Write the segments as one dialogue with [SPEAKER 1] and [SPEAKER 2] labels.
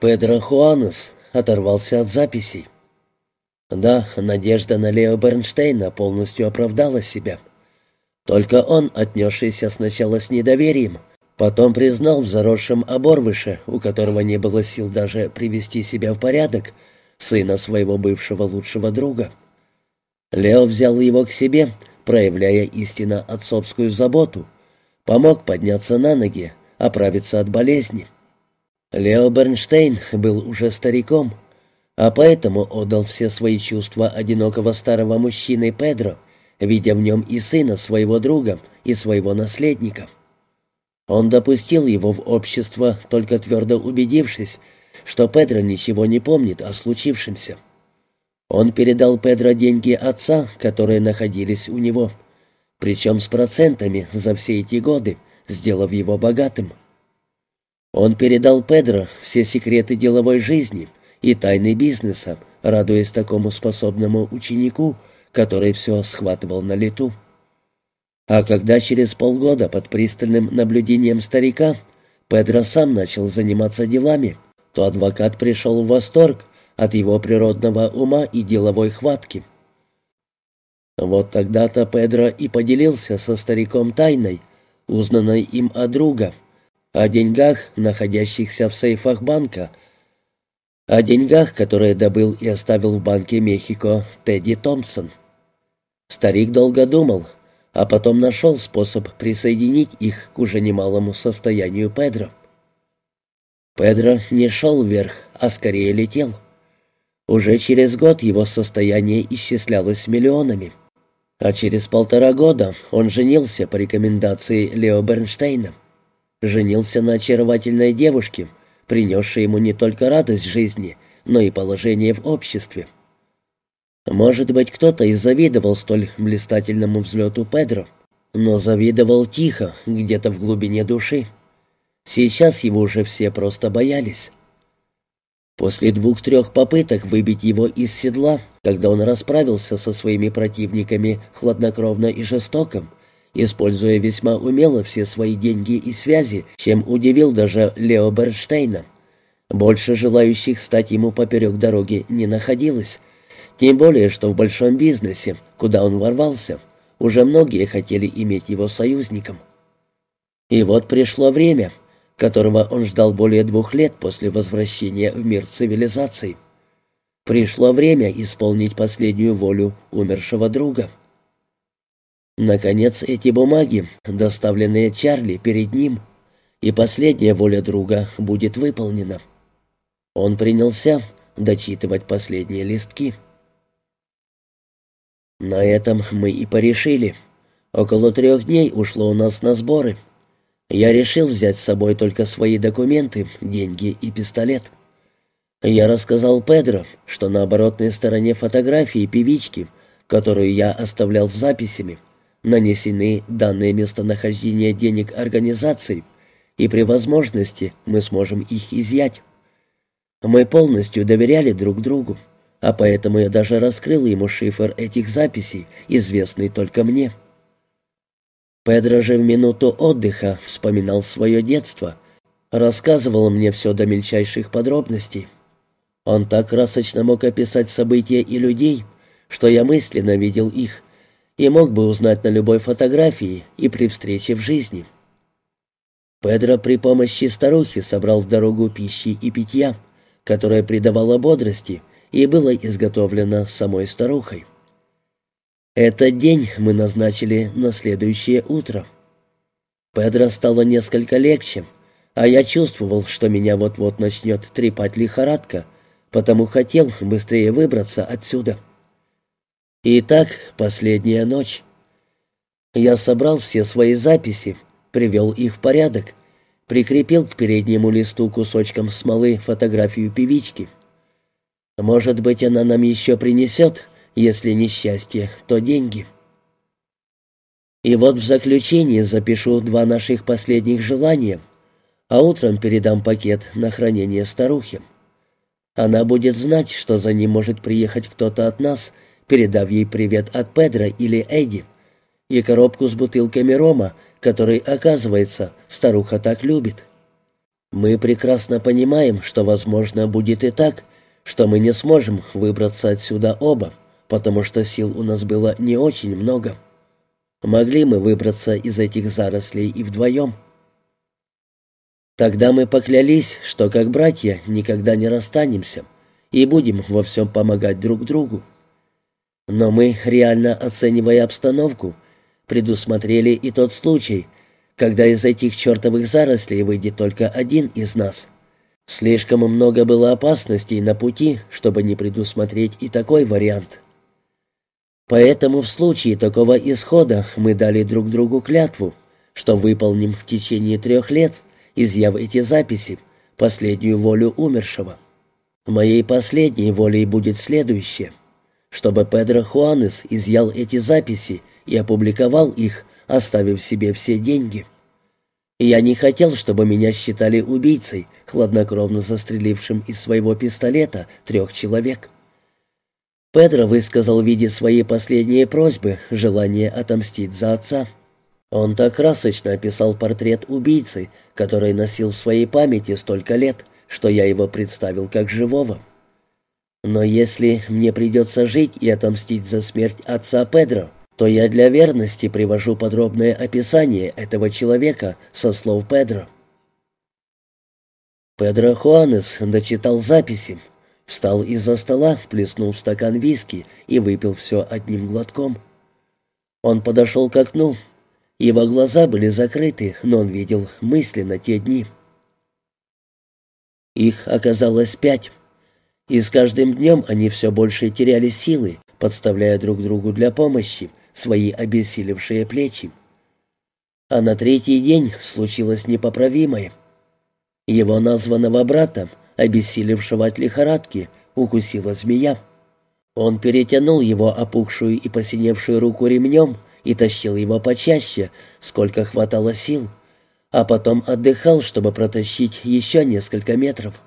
[SPEAKER 1] Педро Хуанес оторвался от записей. Да, надежда на Лео Бернштейна полностью оправдала себя. Только он, отнесшийся сначала с недоверием, потом признал в заросшем оборвыше, у которого не было сил даже привести себя в порядок, сына своего бывшего лучшего друга. Лео взял его к себе, проявляя истинно отцовскую заботу, помог подняться на ноги, оправиться от болезни. Лео Бернштейн был уже стариком, а поэтому отдал все свои чувства одинокого старого мужчины Педро, видя в нем и сына своего друга, и своего наследника. Он допустил его в общество, только твердо убедившись, что Педро ничего не помнит о случившемся. Он передал Педро деньги отца, которые находились у него, причем с процентами за все эти годы, сделав его богатым. Он передал Педро все секреты деловой жизни и тайны бизнеса, радуясь такому способному ученику, который все схватывал на лету. А когда через полгода под пристальным наблюдением старика Педро сам начал заниматься делами, то адвокат пришел в восторг от его природного ума и деловой хватки. Вот тогда-то Педро и поделился со стариком тайной, узнанной им от друга — о деньгах, находящихся в сейфах банка, о деньгах, которые добыл и оставил в банке Мехико Тедди Томпсон. Старик долго думал, а потом нашел способ присоединить их к уже немалому состоянию Педро. Педро не шел вверх, а скорее летел. Уже через год его состояние исчислялось миллионами. А через полтора года он женился по рекомендации Лео Бернштейна женился на очаровательной девушке, принесшей ему не только радость жизни, но и положение в обществе. Может быть, кто-то и завидовал столь блистательному взлету Педро, но завидовал тихо, где-то в глубине души. Сейчас его уже все просто боялись. После двух-трех попыток выбить его из седла, когда он расправился со своими противниками хладнокровно и жестоко, используя весьма умело все свои деньги и связи, чем удивил даже Лео Берштейна. Больше желающих стать ему поперек дороги не находилось, тем более, что в большом бизнесе, куда он ворвался, уже многие хотели иметь его союзником. И вот пришло время, которого он ждал более двух лет после возвращения в мир цивилизаций. Пришло время исполнить последнюю волю умершего друга. Наконец, эти бумаги, доставленные Чарли перед ним, и последняя воля друга будет выполнена. Он принялся дочитывать последние листки. На этом мы и порешили. Около трех дней ушло у нас на сборы. Я решил взять с собой только свои документы, деньги и пистолет. Я рассказал Педро, что на оборотной стороне фотографии певички, которую я оставлял с записями, нанесены данные местонахождения денег организаций, и при возможности мы сможем их изъять. Мы полностью доверяли друг другу, а поэтому я даже раскрыл ему шифр этих записей, известный только мне. Педро же в минуту отдыха вспоминал свое детство, рассказывал мне все до мельчайших подробностей. Он так красочно мог описать события и людей, что я мысленно видел их, и мог бы узнать на любой фотографии и при встрече в жизни. Педро при помощи старухи собрал в дорогу пищи и питья, которая придавала бодрости и было изготовлено самой старухой. Этот день мы назначили на следующее утро. Педро стало несколько легче, а я чувствовал, что меня вот-вот начнет трепать лихорадка, потому хотел быстрее выбраться отсюда. Итак, последняя ночь. Я собрал все свои записи, привел их в порядок, прикрепил к переднему листу кусочком смолы фотографию певички. Может быть, она нам еще принесет, если не счастье, то деньги. И вот в заключение запишу два наших последних желания, а утром передам пакет на хранение старухе. Она будет знать, что за ним может приехать кто-то от нас — передав ей привет от Педро или Эдди, и коробку с бутылками рома, который, оказывается, старуха так любит. Мы прекрасно понимаем, что, возможно, будет и так, что мы не сможем выбраться отсюда оба, потому что сил у нас было не очень много. Могли мы выбраться из этих зарослей и вдвоем. Тогда мы поклялись, что как братья никогда не расстанемся и будем во всем помогать друг другу. Но мы, реально оценивая обстановку, предусмотрели и тот случай, когда из этих чертовых зарослей выйдет только один из нас. Слишком много было опасностей на пути, чтобы не предусмотреть и такой вариант. Поэтому в случае такого исхода мы дали друг другу клятву, что выполним в течение трех лет, изъяв эти записи, последнюю волю умершего. Моей последней волей будет следующее, чтобы Педро Хуанес изъял эти записи и опубликовал их, оставив себе все деньги. Я не хотел, чтобы меня считали убийцей, хладнокровно застрелившим из своего пистолета трех человек. Педро высказал в виде своей последней просьбы желание отомстить за отца. Он так красочно описал портрет убийцы, который носил в своей памяти столько лет, что я его представил как живого. Но если мне придется жить и отомстить за смерть отца Педро, то я для верности привожу подробное описание этого человека со слов Педро. Педро Хуанес дочитал записи, встал из-за стола, вплеснул стакан виски и выпил все одним глотком. Он подошел к окну. Его глаза были закрыты, но он видел мысленно те дни. Их оказалось пять. И с каждым днем они все больше теряли силы, подставляя друг другу для помощи, свои обессилевшие плечи. А на третий день случилось непоправимое. Его названного брата, обессилевшего от лихорадки, укусила змея. Он перетянул его опухшую и посиневшую руку ремнем и тащил его почаще, сколько хватало сил, а потом отдыхал, чтобы протащить еще несколько метров.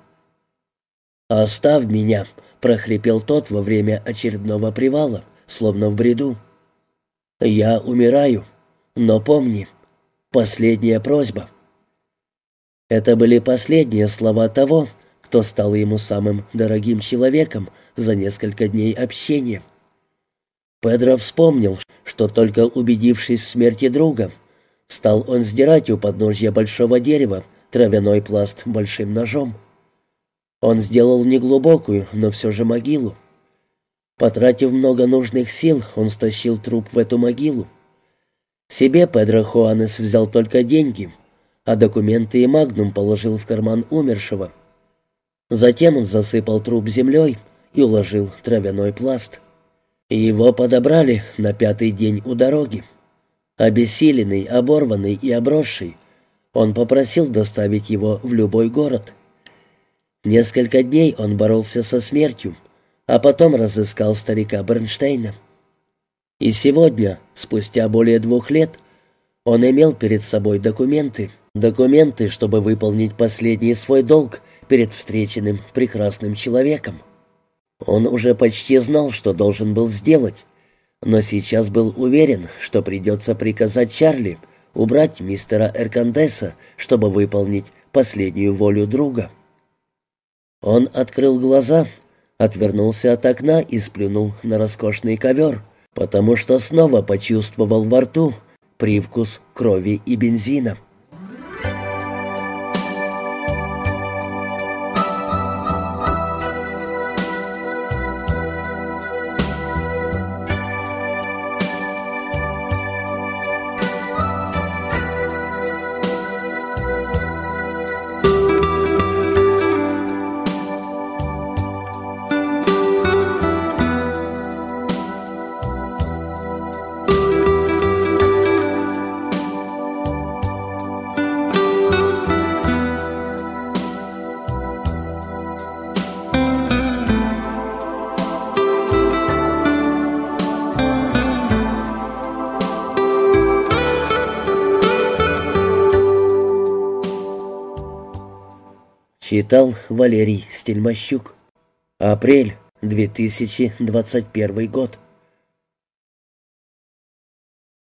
[SPEAKER 1] «Оставь меня», — прохрипел тот во время очередного привала, словно в бреду. «Я умираю, но помни, последняя просьба». Это были последние слова того, кто стал ему самым дорогим человеком за несколько дней общения. Педро вспомнил, что только убедившись в смерти друга, стал он сдирать у подножья большого дерева травяной пласт большим ножом. Он сделал неглубокую, но все же могилу. Потратив много нужных сил, он стащил труп в эту могилу. Себе Педро Хуанес взял только деньги, а документы и магнум положил в карман умершего. Затем он засыпал труп землей и уложил травяной пласт. Его подобрали на пятый день у дороги. Обессиленный, оборванный и обросший, он попросил доставить его в любой город. Несколько дней он боролся со смертью, а потом разыскал старика Бернштейна. И сегодня, спустя более двух лет, он имел перед собой документы. Документы, чтобы выполнить последний свой долг перед встреченным прекрасным человеком. Он уже почти знал, что должен был сделать, но сейчас был уверен, что придется приказать Чарли убрать мистера Эркандеса, чтобы выполнить последнюю волю друга. Он открыл глаза отвернулся от окна и сплюнул на роскошный ковер, потому что снова почувствовал во рту привкус крови и бензина. Читал Валерий Стельмощук. Апрель 2021 год.